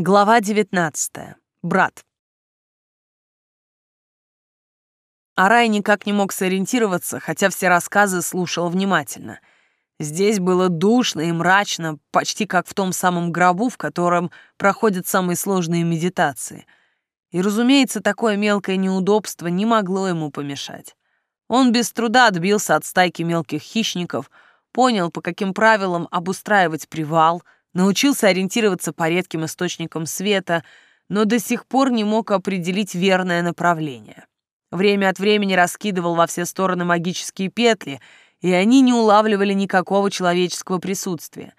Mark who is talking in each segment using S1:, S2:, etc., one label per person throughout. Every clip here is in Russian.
S1: Глава 19. Брат. Арай никак не мог сориентироваться, хотя все рассказы слушал внимательно. Здесь было душно и мрачно, почти как в том самом гробу, в котором проходят самые сложные медитации. И, разумеется, такое мелкое неудобство не могло ему помешать. Он без труда отбился от стайки мелких хищников, понял, по каким правилам обустраивать привал — научился ориентироваться по редким источникам света, но до сих пор не мог определить верное направление. Время от времени раскидывал во все стороны магические петли, и они не улавливали никакого человеческого присутствия.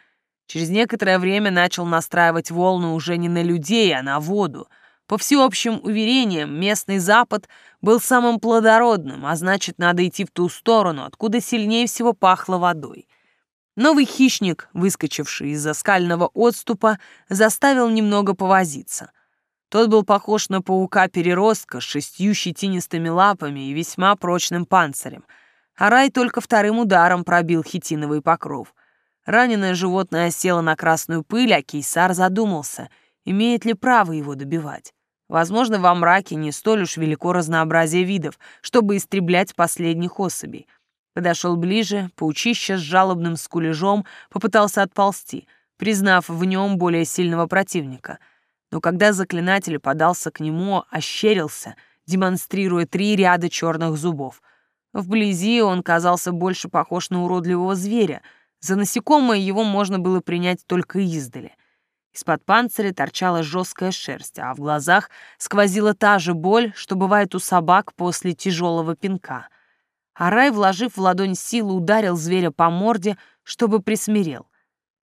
S1: Через некоторое время начал настраивать волну уже не на людей, а на воду. По всеобщим уверениям, местный Запад был самым плодородным, а значит, надо идти в ту сторону, откуда сильнее всего пахло водой — Новый хищник, выскочивший из-за скального отступа, заставил немного повозиться. Тот был похож на паука-переростка с шестью щетинистыми лапами и весьма прочным панцирем. А рай только вторым ударом пробил хитиновый покров. Раненое животное осело на красную пыль, а кейсар задумался, имеет ли право его добивать. Возможно, во мраке не столь уж велико разнообразие видов, чтобы истреблять последних особей — Подошел ближе, паучище с жалобным скулежом попытался отползти, признав в нем более сильного противника. Но когда заклинатель подался к нему, ощерился, демонстрируя три ряда черных зубов. Вблизи он казался больше похож на уродливого зверя. За насекомое его можно было принять только издали. Из-под панциря торчала жесткая шерсть, а в глазах сквозила та же боль, что бывает у собак после тяжелого пинка — Арай, вложив в ладонь силу, ударил зверя по морде, чтобы присмирел.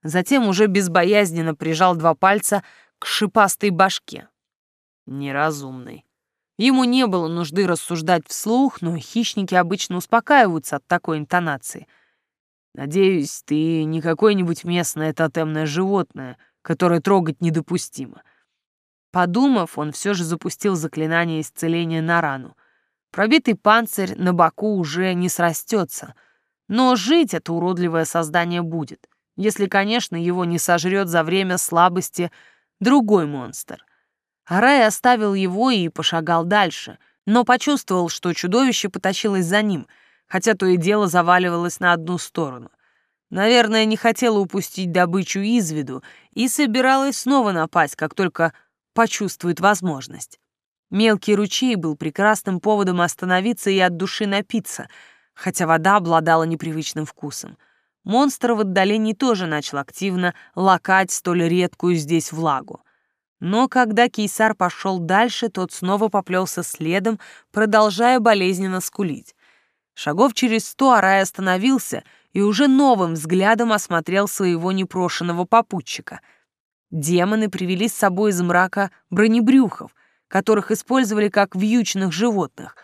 S1: Затем уже безбоязненно прижал два пальца к шипастой башке. Неразумный. Ему не было нужды рассуждать вслух, но хищники обычно успокаиваются от такой интонации. Надеюсь, ты не какое-нибудь местное тотемное животное, которое трогать недопустимо. Подумав, он все же запустил заклинание исцеления на рану — Пробитый панцирь на боку уже не срастется, но жить это уродливое создание будет, если, конечно, его не сожрет за время слабости другой монстр. Арай оставил его и пошагал дальше, но почувствовал, что чудовище потащилось за ним, хотя то и дело заваливалось на одну сторону. Наверное, не хотела упустить добычу из виду и собиралась снова напасть, как только почувствует возможность. Мелкий ручей был прекрасным поводом остановиться и от души напиться, хотя вода обладала непривычным вкусом. Монстр в отдалении тоже начал активно лакать столь редкую здесь влагу. Но когда кейсар пошел дальше, тот снова поплелся следом, продолжая болезненно скулить. Шагов через сто Арай остановился и уже новым взглядом осмотрел своего непрошенного попутчика. Демоны привели с собой из мрака бронебрюхов — которых использовали как вьючных животных,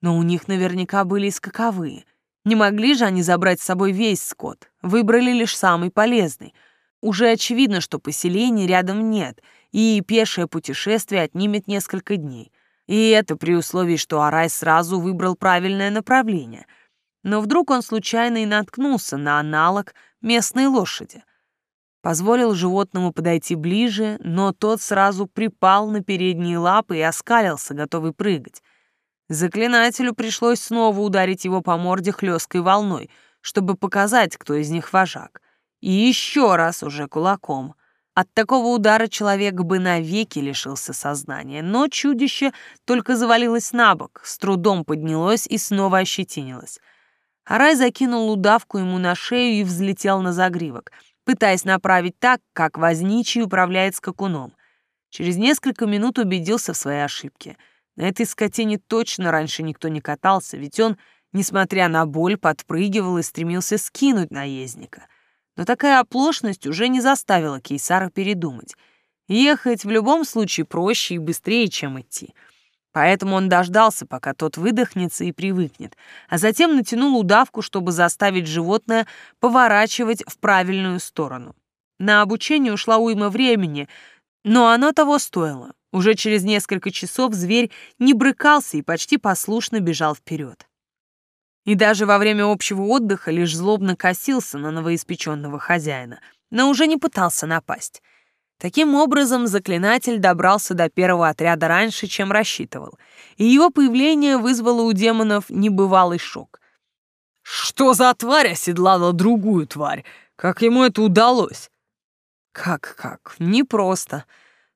S1: но у них наверняка были и скаковые. Не могли же они забрать с собой весь скот, выбрали лишь самый полезный. Уже очевидно, что поселений рядом нет, и пешее путешествие отнимет несколько дней. И это при условии, что Арай сразу выбрал правильное направление. Но вдруг он случайно и наткнулся на аналог местной лошади — Позволил животному подойти ближе, но тот сразу припал на передние лапы и оскалился, готовый прыгать. Заклинателю пришлось снова ударить его по морде хлесткой волной, чтобы показать, кто из них вожак. И еще раз уже кулаком. От такого удара человек бы навеки лишился сознания, но чудище только завалилось на бок, с трудом поднялось и снова ощетинилось. Арай закинул удавку ему на шею и взлетел на загривок — пытаясь направить так, как возничий управляет скакуном. Через несколько минут убедился в своей ошибке. На этой скотине точно раньше никто не катался, ведь он, несмотря на боль, подпрыгивал и стремился скинуть наездника. Но такая оплошность уже не заставила Кейсара передумать. Ехать в любом случае проще и быстрее, чем идти — Поэтому он дождался, пока тот выдохнется и привыкнет, а затем натянул удавку, чтобы заставить животное поворачивать в правильную сторону. На обучение ушла уйма времени, но оно того стоило. Уже через несколько часов зверь не брыкался и почти послушно бежал вперед. И даже во время общего отдыха лишь злобно косился на новоиспеченного хозяина, но уже не пытался напасть. Таким образом, заклинатель добрался до первого отряда раньше, чем рассчитывал, и его появление вызвало у демонов небывалый шок. «Что за тварь оседлала другую тварь? Как ему это удалось?» «Как-как? Непросто.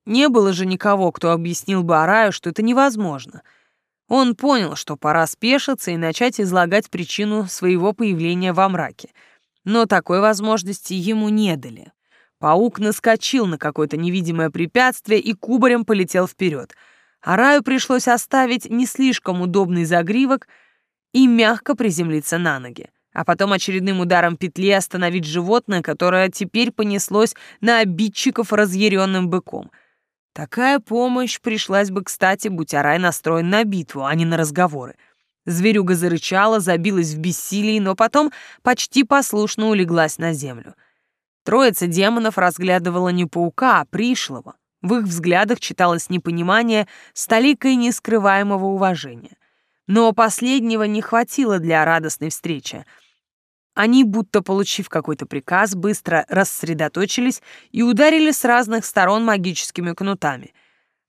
S1: Не было же никого, кто объяснил бы Араю, что это невозможно». Он понял, что пора спешиться и начать излагать причину своего появления во мраке. Но такой возможности ему не дали. Паук наскочил на какое-то невидимое препятствие и кубарем полетел вперед. А Раю пришлось оставить не слишком удобный загривок и мягко приземлиться на ноги, а потом очередным ударом петли остановить животное, которое теперь понеслось на обидчиков разъяренным быком. Такая помощь пришлась бы, кстати, будь Арай настроен на битву, а не на разговоры. Зверюга зарычала, забилась в бессилии, но потом почти послушно улеглась на землю — Троица демонов разглядывала не паука, а пришлого. В их взглядах читалось непонимание с толикой нескрываемого уважения. Но последнего не хватило для радостной встречи. Они, будто получив какой-то приказ, быстро рассредоточились и ударили с разных сторон магическими кнутами.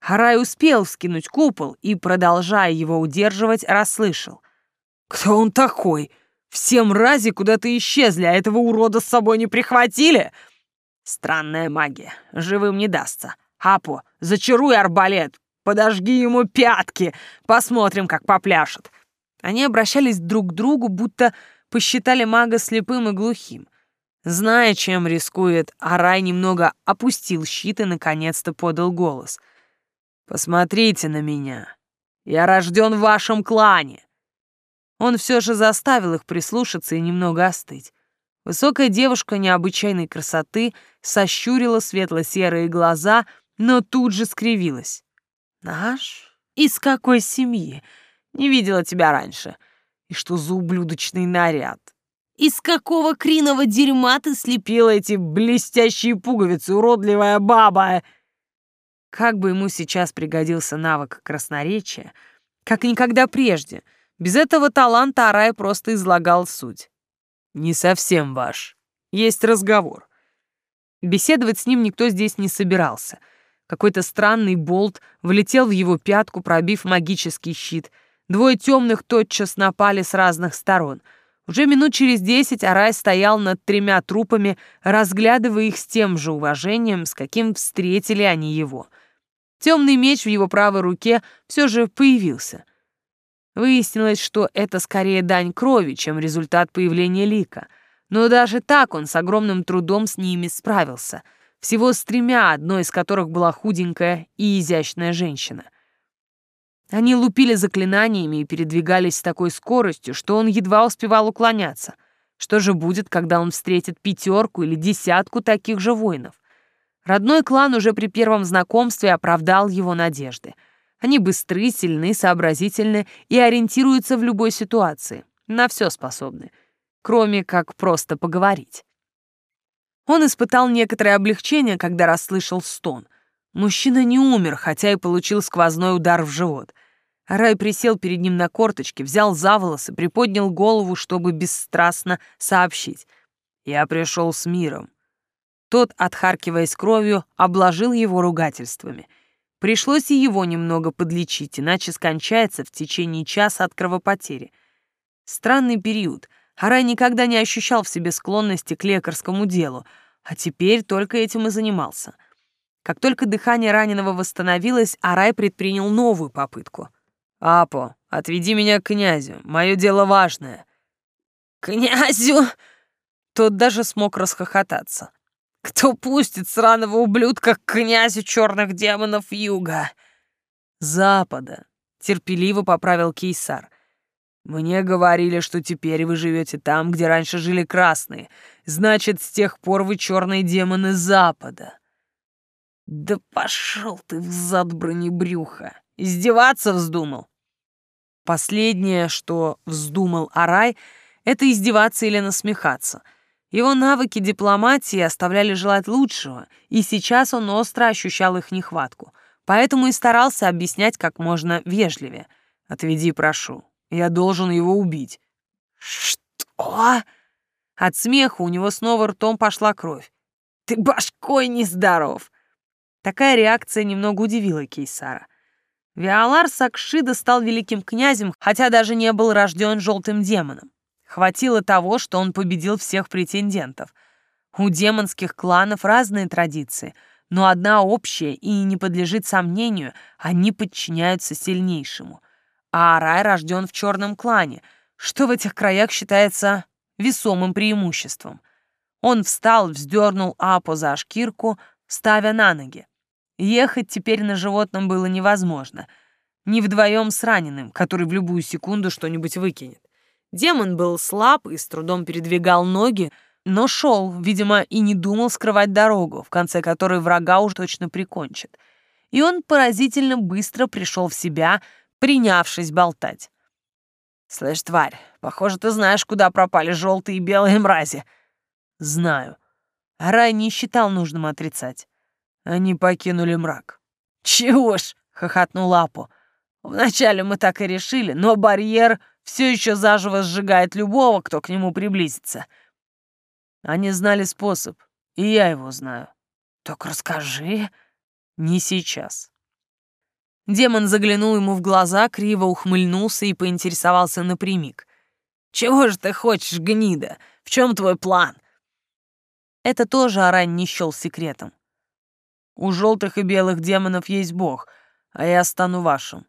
S1: Харай успел вскинуть купол и, продолжая его удерживать, расслышал. «Кто он такой?» Все мрази куда-то исчезли, а этого урода с собой не прихватили? Странная магия. Живым не дастся. Апо, зачаруй арбалет, подожги ему пятки, посмотрим, как попляшет. Они обращались друг к другу, будто посчитали мага слепым и глухим. Зная, чем рискует, Арай немного опустил щит и наконец-то подал голос. «Посмотрите на меня. Я рожден в вашем клане. Он все же заставил их прислушаться и немного остыть. Высокая девушка необычайной красоты сощурила светло-серые глаза, но тут же скривилась. «Наш? Из какой семьи? Не видела тебя раньше. И что за ублюдочный наряд? Из какого криного дерьма ты слепила эти блестящие пуговицы, уродливая баба?» Как бы ему сейчас пригодился навык красноречия, как никогда прежде — без этого таланта Арай просто излагал суть. «Не совсем ваш. Есть разговор». Беседовать с ним никто здесь не собирался. Какой-то странный болт влетел в его пятку, пробив магический щит. Двое темных тотчас напали с разных сторон. Уже минут через десять Арай стоял над тремя трупами, разглядывая их с тем же уважением, с каким встретили они его. Темный меч в его правой руке все же появился — Выяснилось, что это скорее дань крови, чем результат появления лика. Но даже так он с огромным трудом с ними справился. Всего с тремя, одной из которых была худенькая и изящная женщина. Они лупили заклинаниями и передвигались с такой скоростью, что он едва успевал уклоняться. Что же будет, когда он встретит пятерку или десятку таких же воинов? Родной клан уже при первом знакомстве оправдал его надежды — они быстры, сильны, сообразительны и ориентируются в любой ситуации. На все способны. Кроме как просто поговорить. Он испытал некоторое облегчение, когда расслышал стон. Мужчина не умер, хотя и получил сквозной удар в живот. Рай присел перед ним на корточки, взял за волосы, приподнял голову, чтобы бесстрастно сообщить. «Я пришел с миром». Тот, отхаркиваясь кровью, обложил его ругательствами — Пришлось и его немного подлечить, иначе скончается в течение часа от кровопотери. Странный период. Арай никогда не ощущал в себе склонности к лекарскому делу, а теперь только этим и занимался. Как только дыхание раненого восстановилось, Арай предпринял новую попытку. «Апо, отведи меня к князю, мое дело важное». «Князю?» Тот даже смог расхохотаться. Кто пустит сраного ублюдка к князю черных демонов юга? Запада, терпеливо поправил Кейсар. Мне говорили, что теперь вы живете там, где раньше жили красные. Значит, с тех пор вы черные демоны Запада. Да пошел ты в зад бронебрюха. Издеваться вздумал? Последнее, что вздумал Арай, это издеваться или насмехаться — его навыки дипломатии оставляли желать лучшего, и сейчас он остро ощущал их нехватку, поэтому и старался объяснять как можно вежливее. «Отведи, прошу. Я должен его убить». «Что?» От смеха у него снова ртом пошла кровь. «Ты башкой нездоров!» Такая реакция немного удивила Кейсара. Виолар Сакшида стал великим князем, хотя даже не был рожден желтым демоном. Хватило того, что он победил всех претендентов. У демонских кланов разные традиции, но одна общая и не подлежит сомнению, они подчиняются сильнейшему. А Арай рожден в черном клане, что в этих краях считается весомым преимуществом. Он встал, вздернул Апо за шкирку, ставя на ноги. Ехать теперь на животном было невозможно. Не вдвоем с раненым, который в любую секунду что-нибудь выкинет. Демон был слаб и с трудом передвигал ноги, но шел, видимо, и не думал скрывать дорогу, в конце которой врага уж точно прикончит. И он поразительно быстро пришел в себя, принявшись болтать. «Слышь, тварь, похоже, ты знаешь, куда пропали желтые и белые мрази». «Знаю». Рай не считал нужным отрицать. Они покинули мрак. «Чего ж?» — хохотнул Лапу. «Вначале мы так и решили, но барьер все еще заживо сжигает любого, кто к нему приблизится». Они знали способ, и я его знаю. «Так расскажи». «Не сейчас». Демон заглянул ему в глаза, криво ухмыльнулся и поинтересовался напрямик. «Чего же ты хочешь, гнида? В чем твой план?» Это тоже Арань не счел секретом. У желтых и белых демонов есть бог, а я стану вашим.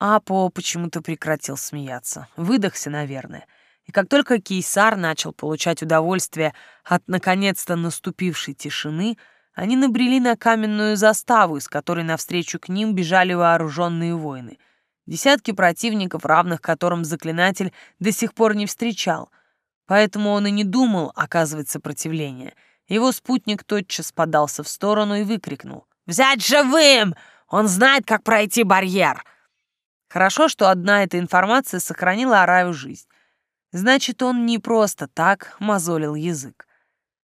S1: Апо почему-то прекратил смеяться. Выдохся, наверное. И как только Кейсар начал получать удовольствие от наконец-то наступившей тишины, они набрели на каменную заставу, из которой навстречу к ним бежали вооруженные воины. Десятки противников, равных которым заклинатель до сих пор не встречал. Поэтому он и не думал оказывать сопротивление — его спутник тотчас подался в сторону и выкрикнул. «Взять живым! Он знает, как пройти барьер!» Хорошо, что одна эта информация сохранила Араю жизнь. Значит, он не просто так мозолил язык.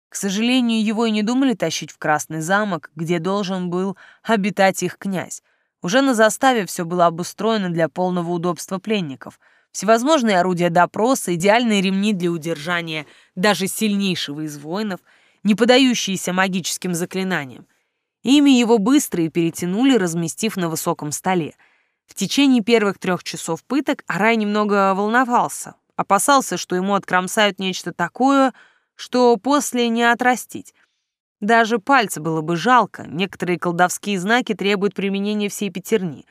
S1: К сожалению, его и не думали тащить в Красный замок, где должен был обитать их князь. Уже на заставе все было обустроено для полного удобства пленников. Всевозможные орудия допроса, идеальные ремни для удержания даже сильнейшего из воинов — не подающиеся магическим заклинаниям. Ими его быстро и перетянули, разместив на высоком столе. В течение первых трех часов пыток Арай немного волновался, опасался, что ему откромсают нечто такое, что после не отрастить. Даже пальцы было бы жалко, некоторые колдовские знаки требуют применения всей пятерни.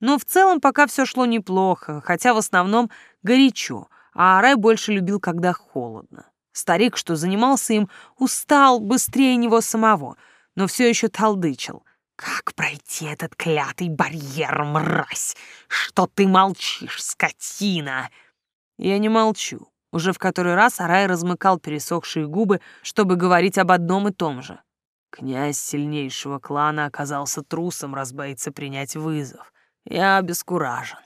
S1: Но в целом пока все шло неплохо, хотя в основном горячо, а Арай больше любил, когда холодно. Старик, что занимался им, устал быстрее него самого, но все еще толдычил. «Как пройти этот клятый барьер, мразь? Что ты молчишь, скотина?» Я не молчу. Уже в который раз Арай размыкал пересохшие губы, чтобы говорить об одном и том же. Князь сильнейшего клана оказался трусом, раз боится принять вызов. Я обескуражен.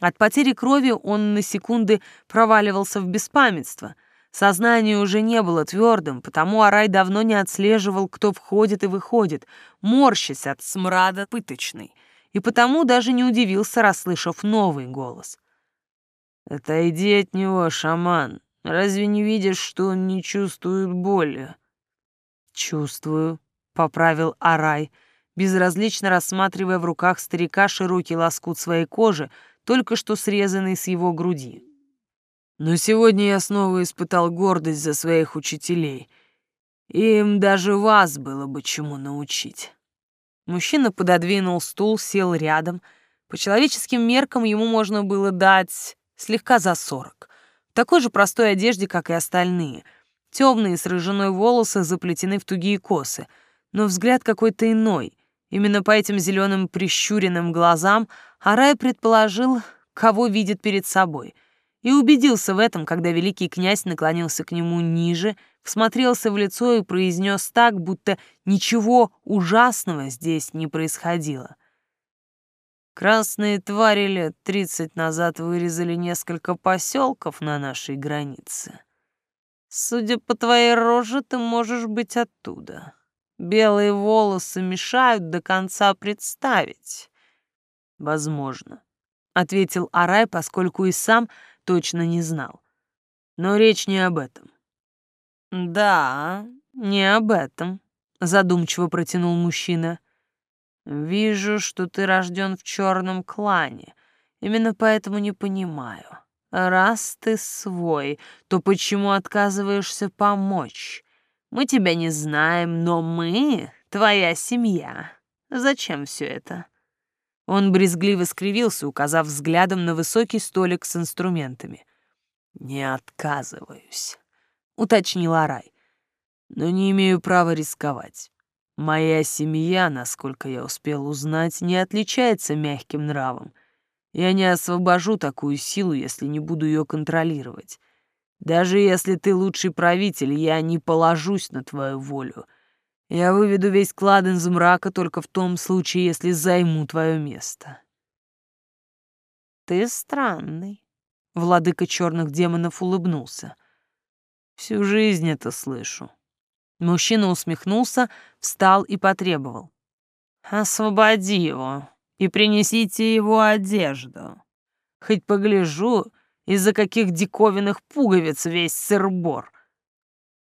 S1: От потери крови он на секунды проваливался в беспамятство — Сознание уже не было твердым, потому Арай давно не отслеживал, кто входит и выходит, морщась от смрада пыточной, и потому даже не удивился, расслышав новый голос. «Отойди от него, шаман. Разве не видишь, что он не чувствует боли?» «Чувствую», — поправил Арай, безразлично рассматривая в руках старика широкий лоскут своей кожи, только что срезанный с его груди. Но сегодня я снова испытал гордость за своих учителей. Им даже вас было бы чему научить. Мужчина пододвинул стул, сел рядом. По человеческим меркам ему можно было дать слегка за сорок. В такой же простой одежде, как и остальные. Темные с рыжиной волосы заплетены в тугие косы, но взгляд какой-то иной. Именно по этим зеленым прищуренным глазам Арай предположил, кого видит перед собой — и убедился в этом, когда великий князь наклонился к нему ниже, всмотрелся в лицо и произнес так, будто ничего ужасного здесь не происходило. Красные твари лет тридцать назад вырезали несколько поселков на нашей границе. Судя по твоей роже, ты можешь быть оттуда. Белые волосы мешают до конца представить. Возможно, — ответил Арай, поскольку и сам точно не знал. Но речь не об этом. Да, не об этом, задумчиво протянул мужчина. Вижу, что ты рожден в черном клане. Именно поэтому не понимаю. Раз ты свой, то почему отказываешься помочь? Мы тебя не знаем, но мы — твоя семья. Зачем все это?» Он брезгливо скривился, указав взглядом на высокий столик с инструментами. «Не отказываюсь», — уточнил Арай. «Но не имею права рисковать. Моя семья, насколько я успел узнать, не отличается мягким нравом. Я не освобожу такую силу, если не буду ее контролировать. Даже если ты лучший правитель, я не положусь на твою волю. Я выведу весь клад из мрака только в том случае, если займу твое место.
S2: Ты странный. Владыка черных демонов улыбнулся.
S1: Всю жизнь это слышу. Мужчина усмехнулся, встал и потребовал.
S2: «Освободи его и принесите его одежду. Хоть погляжу, из-за каких диковинных пуговиц весь сырбор».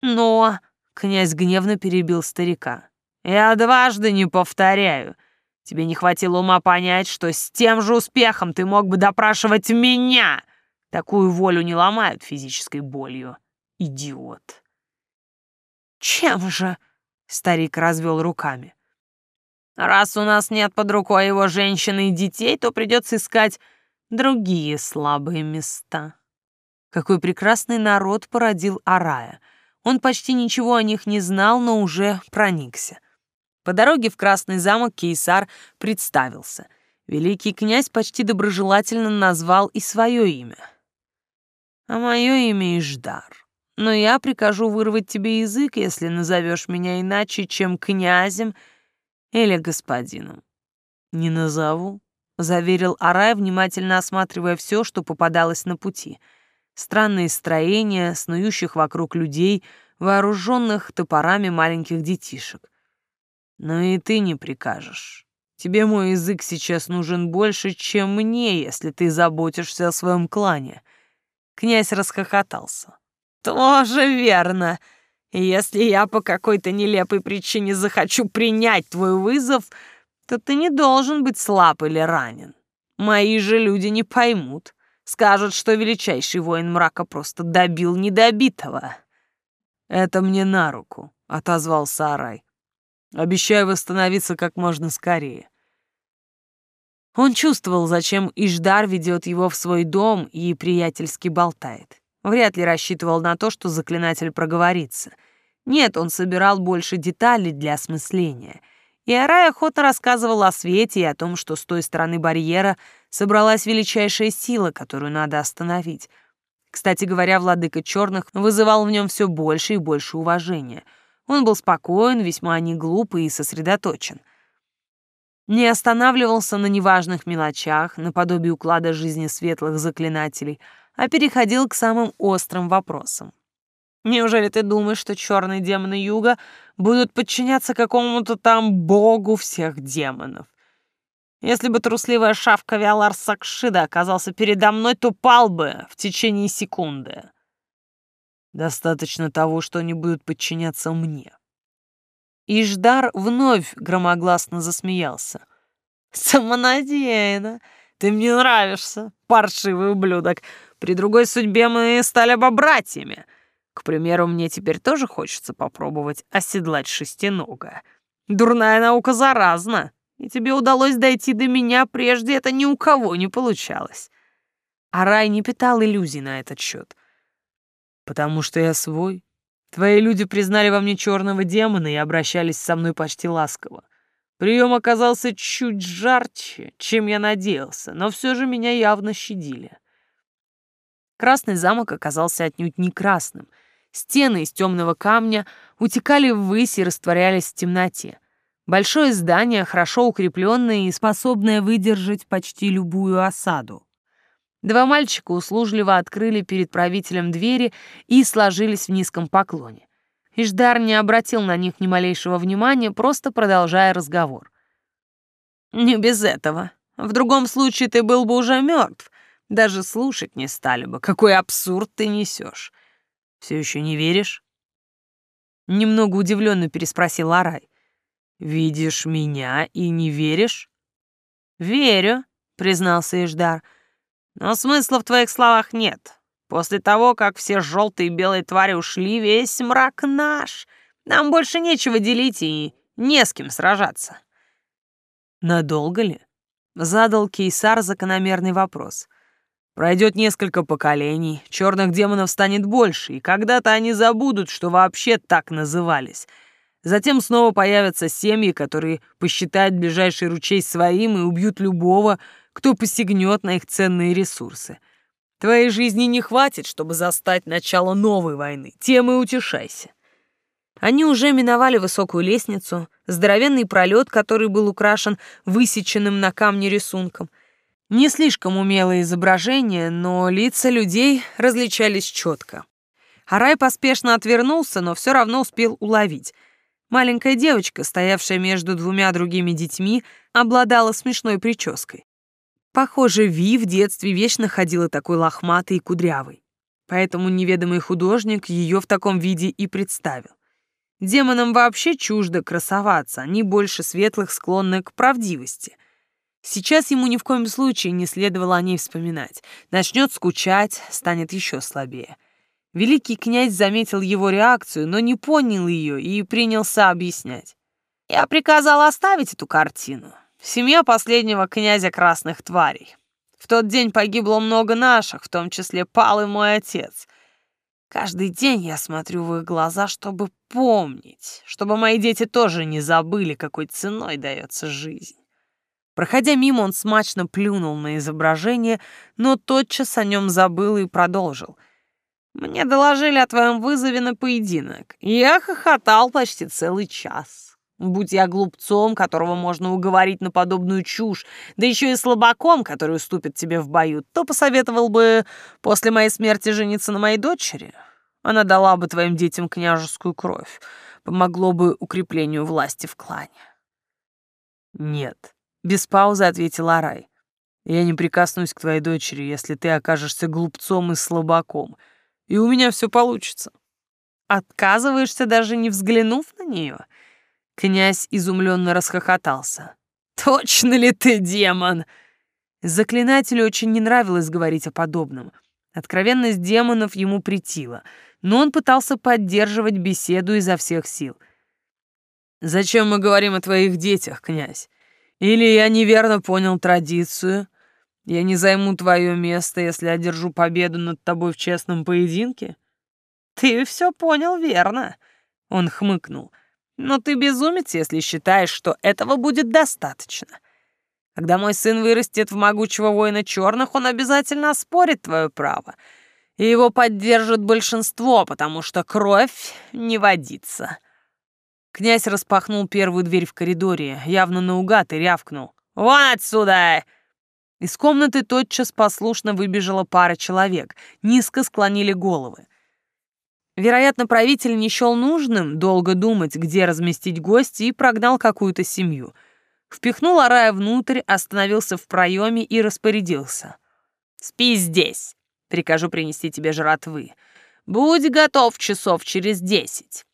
S1: «Но...» — князь гневно перебил старика.
S2: «Я дважды не повторяю. Тебе не хватило ума понять, что с тем же успехом ты мог бы допрашивать меня. Такую волю не ломают физической болью. Идиот».
S1: «Чем же?» — старик развел руками.
S2: «Раз у нас нет под рукой его женщины и детей, то придется искать другие слабые места».
S1: Какой прекрасный народ породил Арая. Он почти ничего о них не знал, но уже проникся. По дороге в Красный замок Кейсар представился. Великий князь почти доброжелательно назвал и свое имя. «А мое имя Иждар но я прикажу вырвать тебе язык, если назовешь меня иначе, чем князем или господином. Не назову, заверил Арай, внимательно осматривая все, что попадалось на пути. Странные строения, снующих вокруг людей, вооруженных топорами маленьких детишек. Но и ты не прикажешь. Тебе мой язык сейчас нужен больше, чем мне, если ты заботишься о своем клане. Князь расхохотался.
S2: «Тоже верно. Если я по какой-то нелепой причине захочу принять твой вызов, то ты не должен быть слаб или ранен. Мои же люди не поймут. Скажут, что величайший воин мрака просто добил недобитого».
S1: «Это мне на руку», — отозвался Арай. «Обещаю восстановиться как можно скорее». Он чувствовал, зачем Иждар ведет его в свой дом и приятельски болтает. Вряд ли рассчитывал на то, что заклинатель проговорится. Нет, он собирал больше деталей для осмысления. И Арай охотно рассказывал о свете и о том, что с той стороны барьера собралась величайшая сила, которую надо остановить. Кстати говоря, владыка черных вызывал в нем все больше и больше уважения. Он был спокоен, весьма неглупый и сосредоточен. Не останавливался на неважных мелочах, наподобие уклада жизни светлых заклинателей — а переходил к самым острым вопросам. Неужели ты думаешь, что черные демоны Юга будут подчиняться какому-то там богу всех демонов? Если бы трусливая шавка Виалар Сакшида оказался передо мной, то пал бы в течение секунды. Достаточно того, что они будут подчиняться мне. Иждар вновь громогласно засмеялся.
S2: «Самонадеянно! Ты мне нравишься, паршивый ублюдок! При другой судьбе мы стали бы братьями. К примеру, мне теперь тоже хочется попробовать оседлать шестинога. Дурная наука заразна, и тебе удалось дойти до меня, прежде это ни у кого не получалось.
S1: А рай не питал иллюзий на этот счет. Потому что я свой. Твои люди признали во мне черного демона и обращались со мной почти ласково. Прием оказался чуть жарче, чем я надеялся, но все же меня явно щадили. Красный замок оказался отнюдь не красным. Стены из темного камня утекали ввысь и растворялись в темноте. Большое здание, хорошо укрепленное и способное выдержать почти любую осаду. Два мальчика услужливо открыли перед правителем двери и сложились в низком поклоне. Иждар не обратил на них ни малейшего внимания, просто продолжая разговор.
S2: «Не без этого. В другом случае ты был бы уже мертв, даже слушать не стали бы. Какой абсурд ты несешь. Все еще не веришь?
S1: Немного удивленно переспросил Арай. «Видишь меня и не веришь?»
S2: «Верю», — признался Иждар. «Но смысла в твоих словах нет. После того, как все желтые и белые твари ушли, весь мрак наш. Нам больше нечего делить и не с кем сражаться».
S1: «Надолго ли?» — задал Кейсар закономерный вопрос. «Пройдет несколько поколений, черных демонов станет больше, и когда-то они забудут, что вообще так назывались». Затем снова появятся семьи, которые посчитают ближайший ручей своим и убьют любого, кто посягнет на их ценные ресурсы. Твоей жизни не хватит, чтобы застать начало новой войны. Тем и утешайся.
S2: Они уже миновали высокую лестницу, здоровенный пролет, который был украшен высеченным на камне рисунком. Не слишком умелое изображение, но лица людей различались четко. Арай поспешно отвернулся, но все равно успел уловить — Маленькая девочка, стоявшая между двумя другими детьми, обладала смешной прической. Похоже, Ви в детстве вечно ходила такой лохматой и кудрявой. Поэтому неведомый художник ее в таком виде и представил. Демонам вообще чуждо красоваться, они больше светлых склонны к правдивости. Сейчас ему ни в коем случае не следовало о ней вспоминать. Начнет скучать, станет еще слабее. Великий князь заметил его реакцию, но не понял ее и принялся объяснять. «Я приказал оставить эту картину. Семья последнего князя красных тварей. В тот день погибло много наших, в том числе пал и мой отец. Каждый день я смотрю в их глаза, чтобы помнить, чтобы мои дети тоже не забыли, какой ценой дается жизнь». Проходя мимо, он смачно плюнул на изображение, но тотчас о нем забыл и продолжил — мне доложили о твоем вызове на поединок. Я хохотал почти целый час. Будь я глупцом, которого можно уговорить на подобную чушь, да еще и слабаком, который уступит тебе в бою, то посоветовал бы после моей смерти жениться на моей дочери. Она дала бы твоим детям княжескую кровь, помогло бы укреплению власти в клане.
S1: Нет, без паузы ответила Арай. Я не прикоснусь к твоей дочери, если ты окажешься глупцом и слабаком — и у меня все получится.
S2: Отказываешься, даже не взглянув на нее? Князь изумленно расхохотался. Точно ли ты демон? Заклинателю очень не нравилось говорить о подобном. Откровенность демонов ему претила, но он пытался поддерживать беседу изо всех сил.
S1: «Зачем мы говорим о твоих детях, князь? Или я неверно понял традицию?» Я не займу твое место, если одержу победу над тобой в честном поединке?
S2: Ты все понял верно, он хмыкнул. Но ты безумец, если считаешь, что этого будет достаточно. Когда мой сын вырастет в могучего воина черных, он обязательно оспорит твое право. И его поддержит большинство, потому что кровь не водится. Князь распахнул первую дверь в коридоре, явно наугад, и рявкнул. «Вон отсюда! Из комнаты тотчас послушно выбежала пара человек, низко склонили головы. Вероятно, правитель не счел нужным долго думать, где разместить гостей, и прогнал какую-то семью. Впихнул Арая внутрь, остановился в проеме и распорядился. «Спи здесь. Прикажу принести тебе жратвы. Будь готов часов через десять».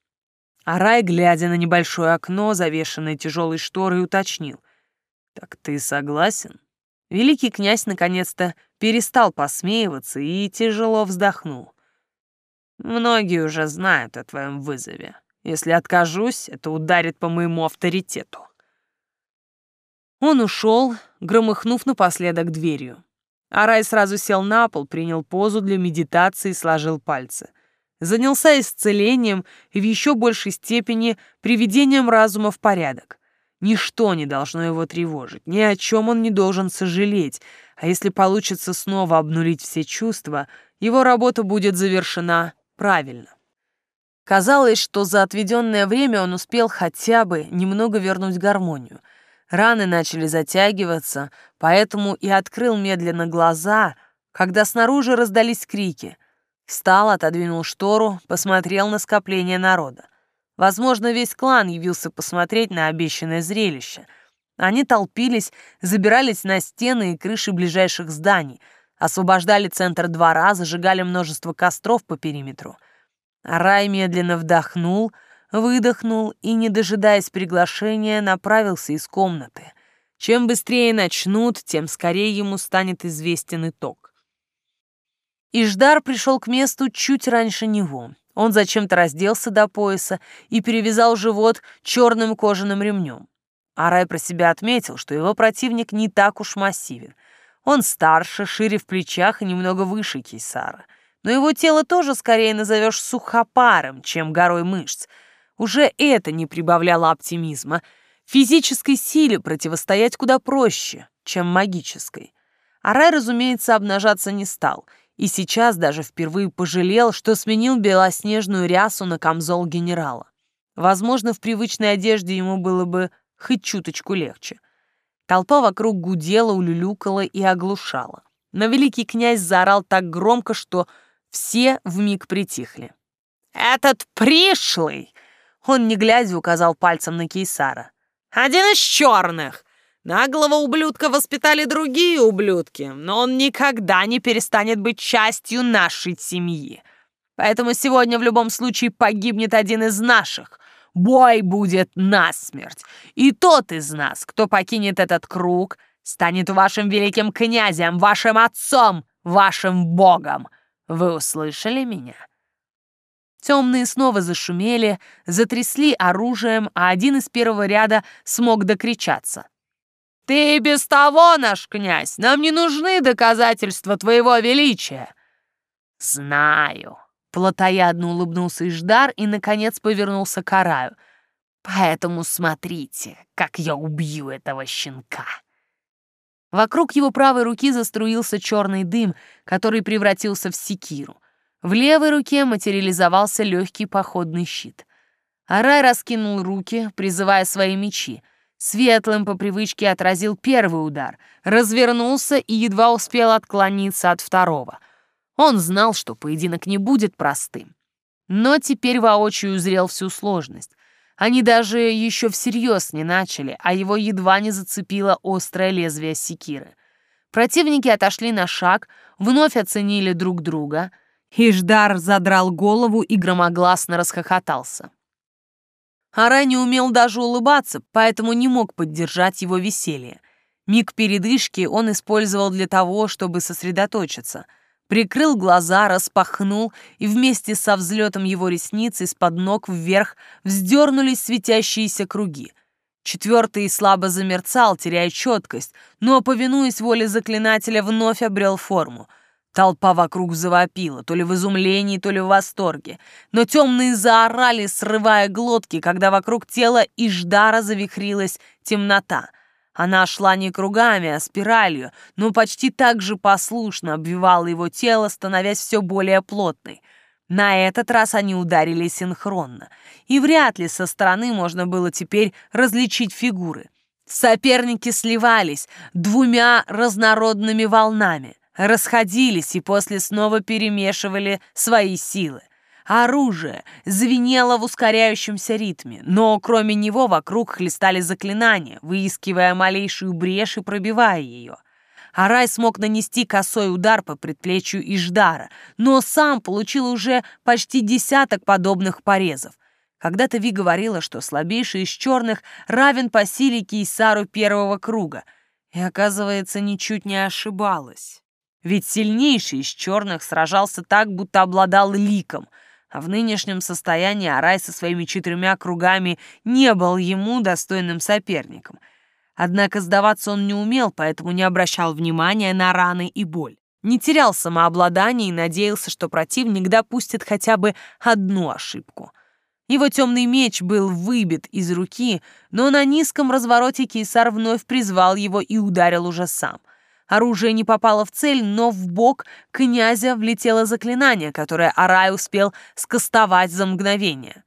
S2: Арай, глядя на небольшое окно, завешенное тяжелой шторой, уточнил. «Так ты согласен?» Великий князь наконец-то перестал посмеиваться и тяжело вздохнул. «Многие уже знают о твоем вызове. Если откажусь, это ударит по моему авторитету». Он ушел, громыхнув напоследок дверью. Арай сразу сел на пол, принял позу для медитации и сложил пальцы. Занялся исцелением и в еще большей степени приведением разума в порядок. Ничто не должно его тревожить, ни о чем он не должен сожалеть, а если получится снова обнулить все чувства, его работа будет завершена правильно. Казалось, что за отведенное время он успел хотя бы немного вернуть гармонию. Раны начали затягиваться, поэтому и открыл медленно глаза, когда снаружи раздались крики. Встал, отодвинул штору, посмотрел на скопление народа. Возможно, весь клан явился посмотреть на обещанное зрелище. Они толпились, забирались на стены и крыши ближайших зданий, освобождали центр двора, зажигали множество костров по периметру. Рай медленно вдохнул,
S1: выдохнул и, не дожидаясь приглашения, направился из комнаты. Чем быстрее начнут, тем скорее ему станет известен итог. Иждар пришел к месту чуть раньше него. Он зачем-то разделся до пояса и перевязал живот черным кожаным ремнем. Арай про себя отметил, что его противник не так уж массивен. Он старше, шире в плечах и немного выше Кейсара. Но его тело тоже скорее назовешь сухопаром, чем горой мышц. Уже это не прибавляло оптимизма. Физической силе противостоять куда проще, чем магической. Арай, разумеется, обнажаться не стал — и сейчас даже впервые пожалел, что сменил белоснежную рясу на камзол генерала. Возможно, в привычной одежде ему было бы хоть чуточку легче. Толпа вокруг гудела, улюлюкала и оглушала. Но великий князь заорал так громко, что все вмиг притихли. «Этот пришлый!» Он, не глядя, указал пальцем на Кейсара. «Один из черных! Наглого ублюдка воспитали другие ублюдки, но он никогда не перестанет быть частью нашей семьи. Поэтому сегодня в любом случае погибнет один из наших. Бой будет насмерть. И тот из нас, кто покинет этот круг, станет вашим великим князем, вашим отцом, вашим богом. Вы услышали меня?» Темные снова зашумели, затрясли оружием, а один из первого ряда смог докричаться. Ты без того наш князь. Нам не нужны доказательства твоего величия. Знаю. Платоядно улыбнулся Иждар и, наконец, повернулся к Араю. Поэтому смотрите, как я убью этого щенка. Вокруг его правой руки заструился черный дым, который превратился в секиру. В левой руке материализовался легкий походный щит. Арай раскинул руки, призывая свои мечи. Светлым по привычке отразил первый удар, развернулся и едва успел отклониться от второго. Он знал, что поединок не будет простым. Но теперь воочию узрел всю сложность. Они даже еще всерьез не начали, а его едва не зацепило острое лезвие секиры. Противники отошли на шаг, вновь оценили друг друга. Иждар задрал голову и громогласно расхохотался. Арай не умел даже улыбаться, поэтому не мог поддержать его веселье. Миг передышки он использовал для того, чтобы сосредоточиться. Прикрыл глаза, распахнул, и вместе со взлетом его ресниц из-под ног вверх вздернулись светящиеся круги. Четвертый слабо замерцал, теряя четкость, но, повинуясь воле заклинателя, вновь обрел форму — Толпа вокруг завопила, то ли в изумлении, то ли в восторге. Но темные заорали, срывая глотки, когда вокруг тела Иждара завихрилась темнота. Она шла не кругами, а спиралью, но почти так же послушно обвивала его тело, становясь все более плотной. На этот раз они ударили синхронно, и вряд ли со стороны можно было теперь различить фигуры. Соперники сливались двумя разнородными волнами расходились и после снова перемешивали свои силы. Оружие звенело в ускоряющемся ритме, но кроме него вокруг хлестали заклинания, выискивая малейшую брешь и пробивая ее. Арай смог нанести косой удар по предплечью Иждара, но сам получил уже почти десяток подобных порезов. Когда-то Ви говорила, что слабейший из черных равен по силе Кейсару первого круга, и, оказывается, ничуть не ошибалась. Ведь сильнейший из черных сражался так, будто обладал ликом, а в нынешнем состоянии Арай со своими четырьмя кругами не был ему достойным соперником. Однако сдаваться он не умел, поэтому не обращал внимания на раны и боль. Не терял самообладание и надеялся, что противник допустит хотя бы одну ошибку. Его темный меч был выбит из руки, но на низком развороте Кейсар вновь призвал его и ударил уже сам — Оружие не попало в цель, но в бок князя влетело заклинание, которое Арай успел скостовать за мгновение.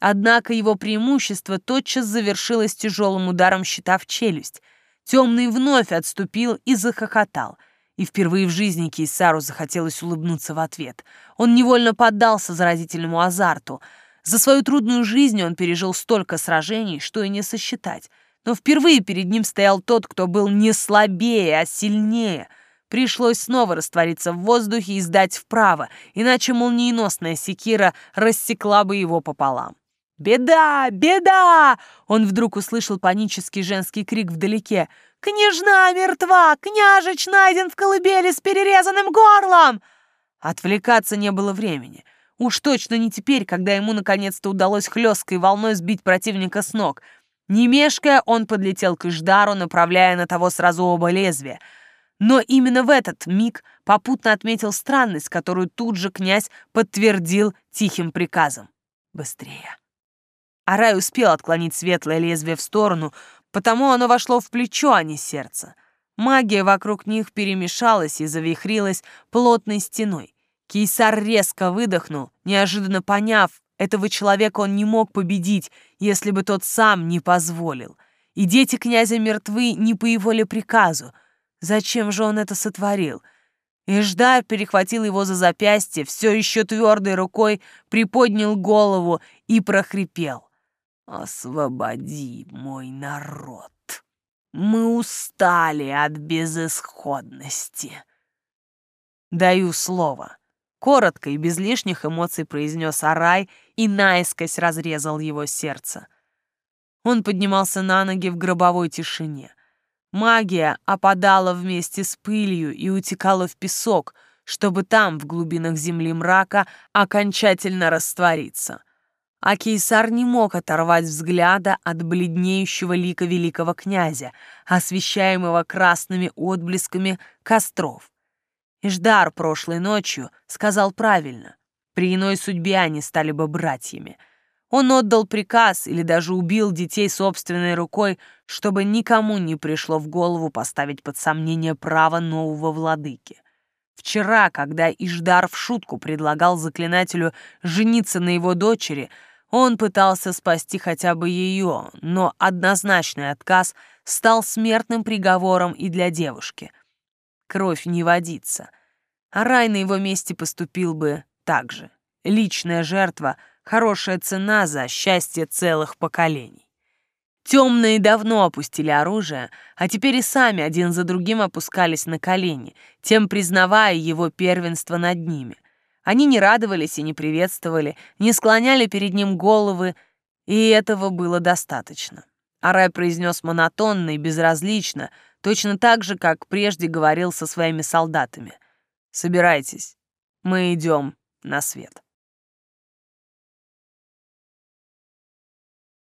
S1: Однако его преимущество тотчас завершилось тяжелым ударом щита в челюсть. Темный вновь отступил и захохотал. И впервые в жизни Кейсару захотелось улыбнуться в ответ. Он невольно поддался заразительному азарту. За свою трудную жизнь он пережил столько сражений, что и не сосчитать — но впервые перед ним стоял тот, кто был не слабее, а сильнее. Пришлось снова раствориться в воздухе и сдать вправо, иначе молниеносная секира рассекла бы его пополам. «Беда! Беда!» Он вдруг услышал панический женский крик вдалеке. «Княжна мертва! Княжич найден в колыбели с перерезанным горлом!» Отвлекаться не было времени. Уж точно не теперь, когда ему наконец-то удалось хлесткой волной сбить противника с ног. Не мешкая, он подлетел к Иждару, направляя на того сразу оба лезвия. Но именно в этот миг попутно отметил странность, которую тут же князь подтвердил тихим приказом. «Быстрее!» Арай успел отклонить светлое лезвие в сторону, потому оно вошло в плечо, а не сердце. Магия вокруг них перемешалась и завихрилась плотной стеной. Кейсар резко выдохнул, неожиданно поняв, этого человека он не мог победить, если бы тот сам не позволил. И дети князя мертвы не по его ли приказу. Зачем же он это сотворил? Иждар перехватил его за запястье, все еще твердой рукой приподнял голову и прохрипел. «Освободи мой народ! Мы устали от безысходности!» «Даю слово!» Коротко и без лишних эмоций произнес Арай и наискось разрезал его сердце. Он поднимался на ноги в гробовой тишине. Магия опадала вместе с пылью и утекала в песок, чтобы там, в глубинах земли мрака, окончательно раствориться. А кейсар не мог оторвать взгляда от бледнеющего лика великого князя, освещаемого красными отблесками костров. Иждар прошлой ночью сказал правильно. При иной судьбе они стали бы братьями. Он отдал приказ или даже убил детей собственной рукой, чтобы никому не пришло в голову поставить под сомнение право нового владыки. Вчера, когда Иждар в шутку предлагал заклинателю жениться на его дочери, он пытался спасти хотя бы ее, но однозначный отказ стал смертным приговором и для девушки. Кровь не водится. А рай на его месте поступил бы так же. Личная жертва — хорошая цена за счастье целых поколений. Темные давно опустили оружие, а теперь и сами один за другим опускались на колени, тем признавая его первенство над ними. Они не радовались и не приветствовали, не склоняли перед ним головы, и этого было достаточно. Арай произнес монотонно и безразлично, точно так же, как прежде говорил со своими солдатами. «Собирайтесь, мы идем на свет».